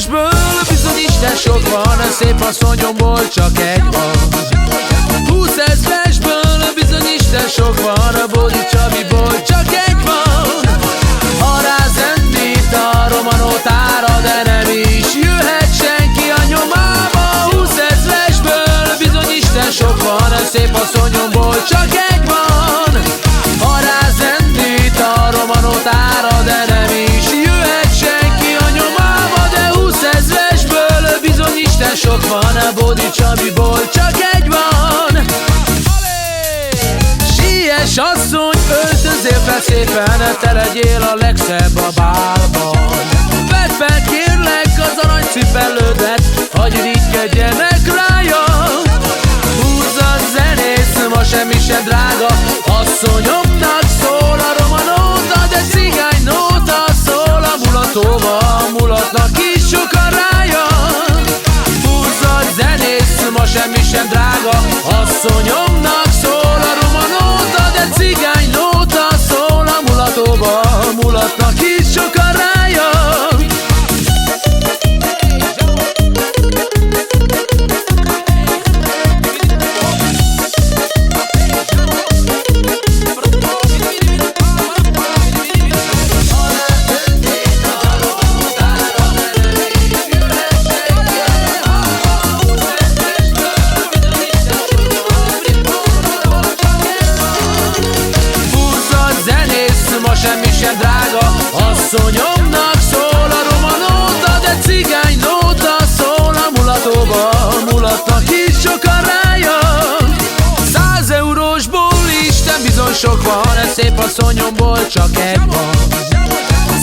ezresből Bizony Isten sok van, a szép asszonyomból csak egy van. Húsz ezresből bizony Isten sok van sok van A Bódi Csabiból csak egy van. Sies asszony, öltözél fel szépen Te legyél a legszebb a bálban. Vedd fel kérlek az aranycipelődet Hagy ritkedjenek rája soñó sok van Ez szép asszonyomból csak egy van.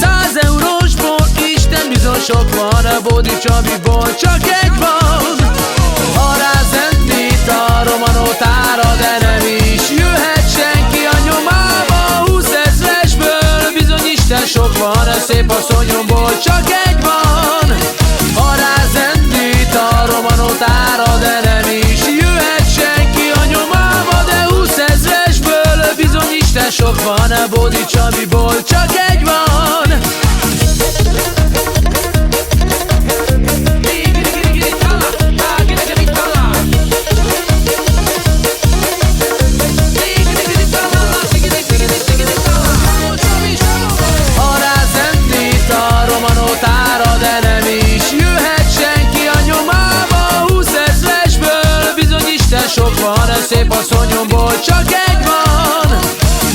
Száz eurósból Isten bizony sok van A Bódi Csabiból csak egy van. Ha rázendít a romanótára De nem is jöhet senki a nyomába. Húsz ezresből bizony Isten sok van A szép asszonyomból csak egy van sok van A Bódi Csabiból csak egy van. Van szép asszonyomból csak egy